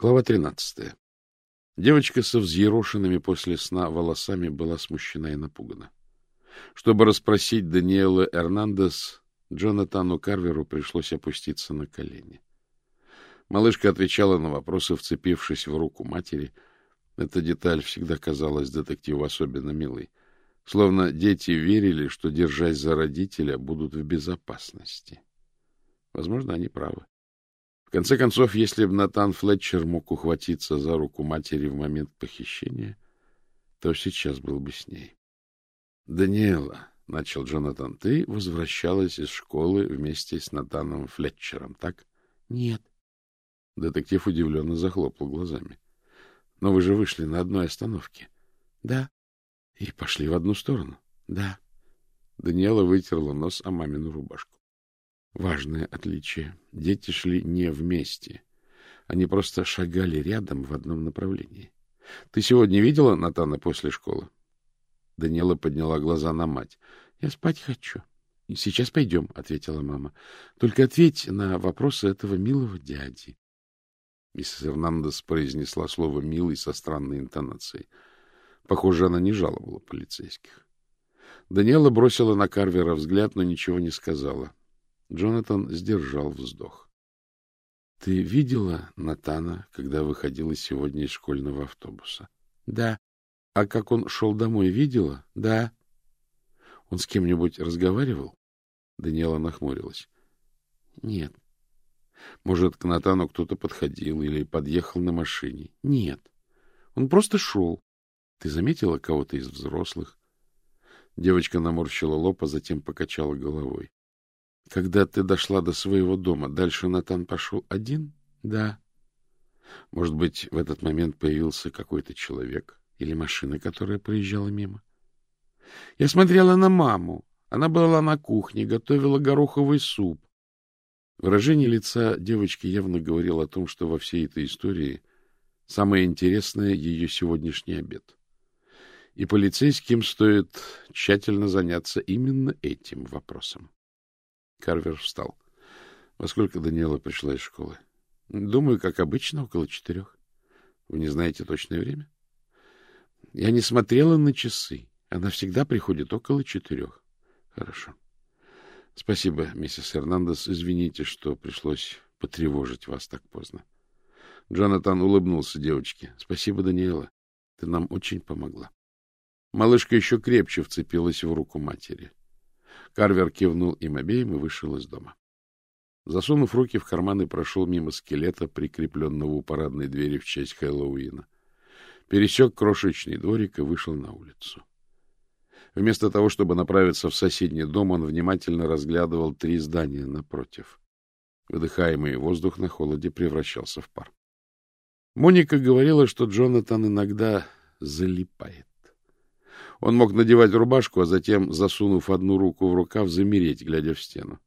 Глава тринадцатая. Девочка со взъерошенными после сна волосами была смущена и напугана. Чтобы расспросить Даниэла Эрнандес, Джонатану Карверу пришлось опуститься на колени. Малышка отвечала на вопросы, вцепившись в руку матери. Эта деталь всегда казалась детективу особенно милой. Словно дети верили, что, держась за родителя, будут в безопасности. Возможно, они правы. В конце концов, если бы Натан Флетчер мог ухватиться за руку матери в момент похищения, то сейчас был бы с ней. — Даниэла, — начал Джонатан, — ты возвращалась из школы вместе с Натаном Флетчером, так? — Нет. Детектив удивленно захлопал глазами. — Но вы же вышли на одной остановке. — Да. — И пошли в одну сторону. — Да. Даниэла вытерла нос о мамину рубашку. Важное отличие. Дети шли не вместе. Они просто шагали рядом в одном направлении. — Ты сегодня видела Натана после школы? Даниэла подняла глаза на мать. — Я спать хочу. — Сейчас пойдем, — ответила мама. — Только ответь на вопросы этого милого дяди. Миссис Эрнандес произнесла слово «милый» со странной интонацией. Похоже, она не жаловала полицейских. Даниэла бросила на Карвера взгляд, но ничего не сказала. Джонатан сдержал вздох. — Ты видела Натана, когда выходила сегодня из школьного автобуса? — Да. — А как он шел домой, видела? — Да. — Он с кем-нибудь разговаривал? Даниэла нахмурилась. — Нет. — Может, к Натану кто-то подходил или подъехал на машине? — Нет. Он просто шел. Ты заметила кого-то из взрослых? Девочка наморщила лоб, а затем покачала головой. Когда ты дошла до своего дома, дальше Натан пошел один? Да. Может быть, в этот момент появился какой-то человек или машина, которая проезжала мимо? Я смотрела на маму. Она была на кухне, готовила гороховый суп. Выражение лица девочки явно говорило о том, что во всей этой истории самое интересное — ее сегодняшний обед. И полицейским стоит тщательно заняться именно этим вопросом. Карвер встал. — Во сколько Даниэла пришла из школы? — Думаю, как обычно, около четырех. — Вы не знаете точное время? — Я не смотрела на часы. Она всегда приходит около четырех. — Хорошо. — Спасибо, миссис Эрнандес. Извините, что пришлось потревожить вас так поздно. Джонатан улыбнулся девочке. — Спасибо, Даниэла. Ты нам очень помогла. Малышка еще крепче вцепилась в руку матери. Карвер кивнул им обеим и вышел из дома. Засунув руки в карманы, прошел мимо скелета, прикрепленного у парадной двери в честь Хэллоуина. Пересек крошечный дворик и вышел на улицу. Вместо того, чтобы направиться в соседний дом, он внимательно разглядывал три здания напротив. Выдыхаемый воздух на холоде превращался в пар. Моника говорила, что Джонатан иногда залипает. Он мог надевать рубашку, а затем, засунув одну руку в рукав, замереть, глядя в стену.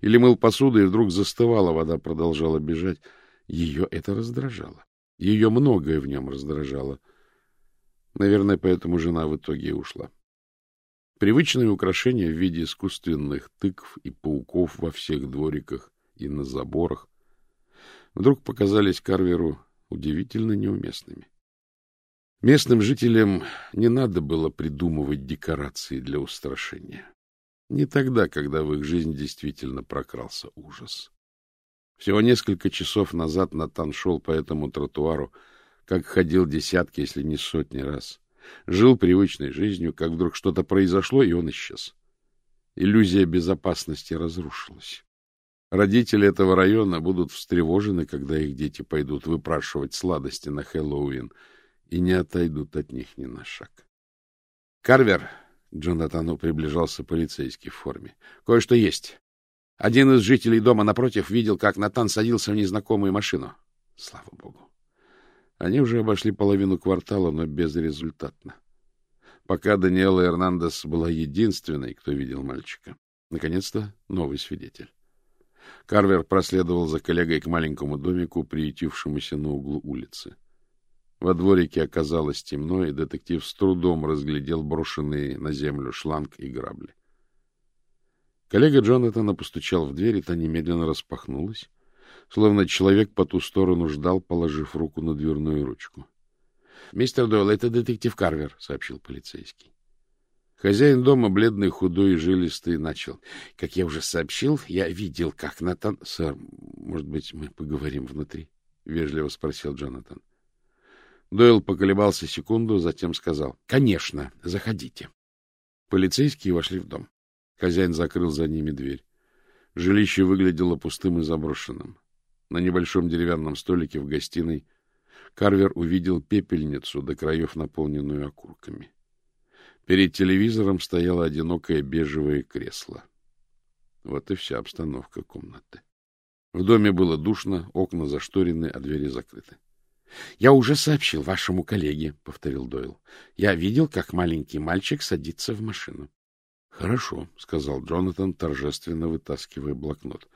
Или мыл посуду, и вдруг застывала, вода продолжала бежать. Ее это раздражало. Ее многое в нем раздражало. Наверное, поэтому жена в итоге ушла. Привычные украшения в виде искусственных тыкв и пауков во всех двориках и на заборах вдруг показались Карверу удивительно неуместными. Местным жителям не надо было придумывать декорации для устрашения. Не тогда, когда в их жизнь действительно прокрался ужас. Всего несколько часов назад Натан шел по этому тротуару, как ходил десятки, если не сотни раз. Жил привычной жизнью, как вдруг что-то произошло, и он исчез. Иллюзия безопасности разрушилась. Родители этого района будут встревожены, когда их дети пойдут выпрашивать сладости на Хэллоуин — и не отойдут от них ни на шаг. — Карвер! — Джонатану приближался полицейский в форме. — Кое-что есть. Один из жителей дома напротив видел, как Натан садился в незнакомую машину. Слава богу. Они уже обошли половину квартала, но безрезультатно. Пока Даниэла Эрнандес была единственной, кто видел мальчика. Наконец-то новый свидетель. Карвер проследовал за коллегой к маленькому домику, приютившемуся на углу улицы. Во дворике оказалось темно, и детектив с трудом разглядел брошенные на землю шланг и грабли. Коллега Джонатана постучал в дверь, и та немедленно распахнулась. словно человек по ту сторону ждал, положив руку на дверную ручку. — Мистер Дойл, это детектив Карвер, — сообщил полицейский. Хозяин дома, бледный, худой и жилистый, начал. — Как я уже сообщил, я видел, как Натан... — Сэр, может быть, мы поговорим внутри? — вежливо спросил Джонатан. Дойл поколебался секунду, затем сказал. — Конечно, заходите. Полицейские вошли в дом. Хозяин закрыл за ними дверь. Жилище выглядело пустым и заброшенным. На небольшом деревянном столике в гостиной Карвер увидел пепельницу, до краев наполненную окурками. Перед телевизором стояло одинокое бежевое кресло. Вот и вся обстановка комнаты. В доме было душно, окна зашторены, а двери закрыты. — Я уже сообщил вашему коллеге, — повторил Дойл. — Я видел, как маленький мальчик садится в машину. — Хорошо, — сказал Джонатан, торжественно вытаскивая блокнот.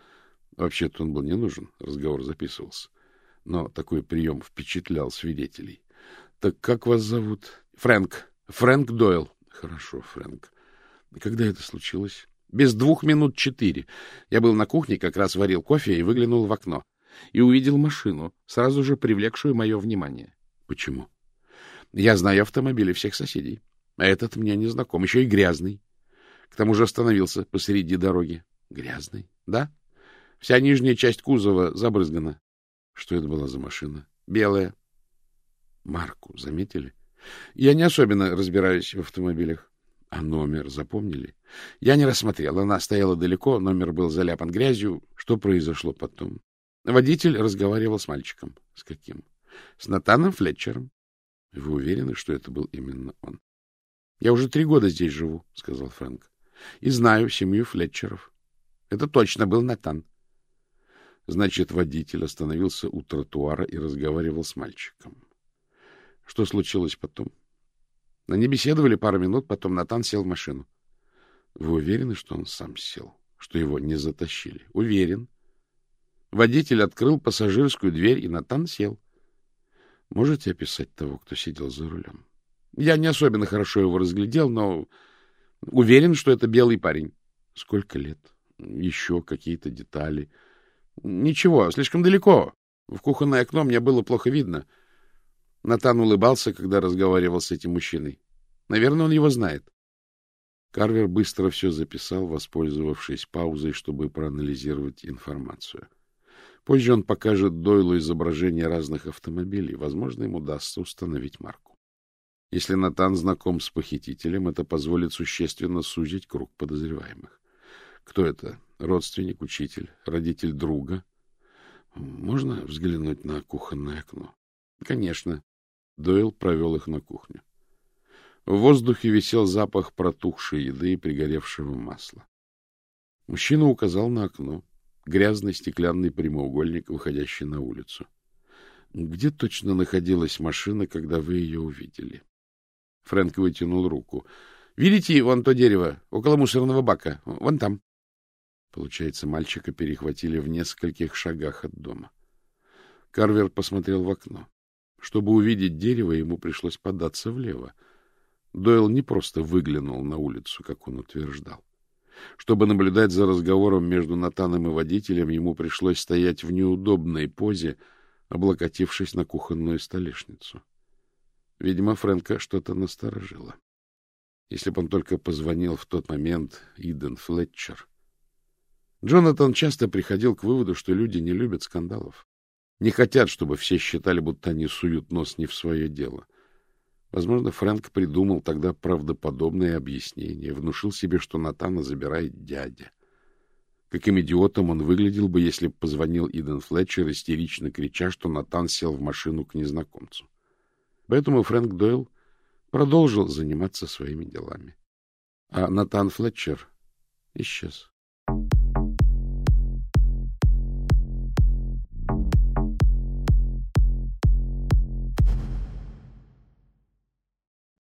Вообще-то он был не нужен, разговор записывался. Но такой прием впечатлял свидетелей. — Так как вас зовут? — Фрэнк. Фрэнк Дойл. Хорошо, Фрэнк. Когда это случилось? Без двух минут четыре. Я был на кухне, как раз варил кофе и выглянул в окно. И увидел машину, сразу же привлекшую мое внимание. Почему? Я знаю автомобили всех соседей. А этот мне не знаком, еще и грязный. К тому же остановился посреди дороги. Грязный? Да. Вся нижняя часть кузова забрызгана. Что это была за машина? Белая. Марку заметили? Я не особенно разбираюсь в автомобилях. А номер запомнили? Я не рассмотрел. Она стояла далеко, номер был заляпан грязью. Что произошло потом? Водитель разговаривал с мальчиком. С каким? С Натаном Флетчером. Вы уверены, что это был именно он? Я уже три года здесь живу, сказал Фрэнк. И знаю семью Флетчеров. Это точно был Натан. Значит, водитель остановился у тротуара и разговаривал с мальчиком. Что случилось потом? Они беседовали пару минут, потом Натан сел в машину. Вы уверены, что он сам сел? Что его не затащили? Уверен. Водитель открыл пассажирскую дверь, и Натан сел. Можете описать того, кто сидел за рулем? Я не особенно хорошо его разглядел, но уверен, что это белый парень. Сколько лет? Еще какие-то детали? Ничего, слишком далеко. В кухонное окно мне было плохо видно. — Натан улыбался, когда разговаривал с этим мужчиной. Наверное, он его знает. Карвер быстро все записал, воспользовавшись паузой, чтобы проанализировать информацию. Позже он покажет Дойлу изображение разных автомобилей. Возможно, ему удастся установить марку. Если Натан знаком с похитителем, это позволит существенно сузить круг подозреваемых. Кто это? Родственник, учитель, родитель друга? Можно взглянуть на кухонное окно? Конечно. Дойл провел их на кухню. В воздухе висел запах протухшей еды и пригоревшего масла. Мужчина указал на окно. Грязный стеклянный прямоугольник, выходящий на улицу. Где точно находилась машина, когда вы ее увидели? Фрэнк вытянул руку. — Видите вон то дерево, около мусорного бака? Вон там. Получается, мальчика перехватили в нескольких шагах от дома. Карвер посмотрел в окно. Чтобы увидеть дерево, ему пришлось податься влево. Дойл не просто выглянул на улицу, как он утверждал. Чтобы наблюдать за разговором между Натаном и водителем, ему пришлось стоять в неудобной позе, облокотившись на кухонную столешницу. Видимо, Фрэнка что-то насторожило. Если бы он только позвонил в тот момент Иден Флетчер. Джонатан часто приходил к выводу, что люди не любят скандалов. Не хотят, чтобы все считали, будто они суют нос не в свое дело. Возможно, Фрэнк придумал тогда правдоподобное объяснение, внушил себе, что Натана забирает дядя. Каким идиотом он выглядел бы, если бы позвонил Иден Флетчер, истерично крича, что Натан сел в машину к незнакомцу. Поэтому Фрэнк Дойл продолжил заниматься своими делами. А Натан Флетчер исчез.